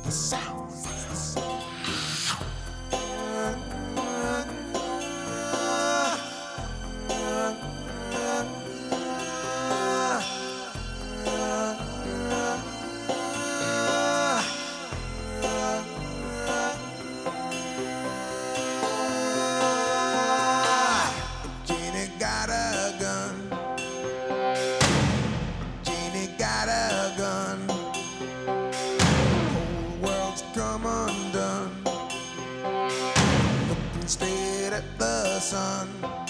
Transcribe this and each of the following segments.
the sound. The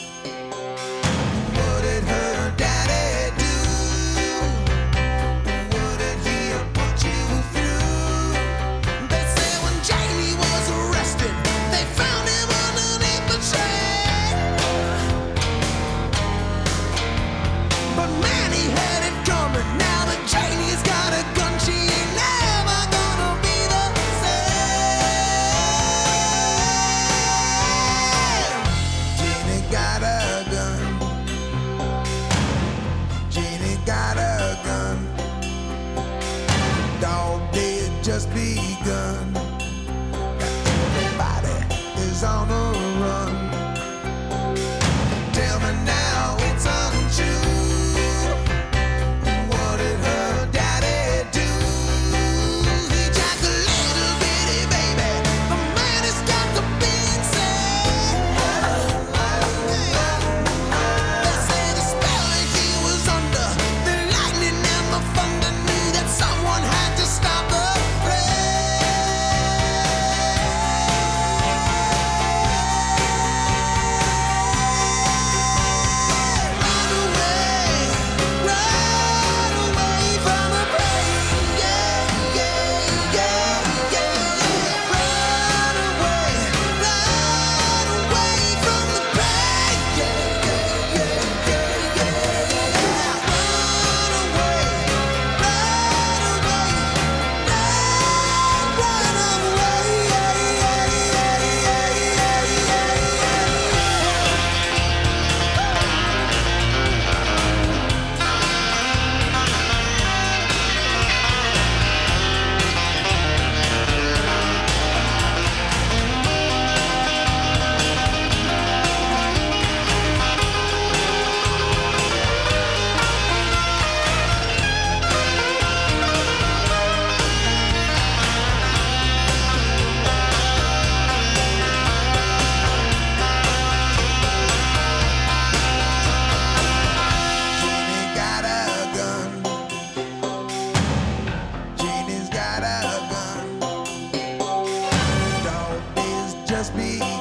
just be.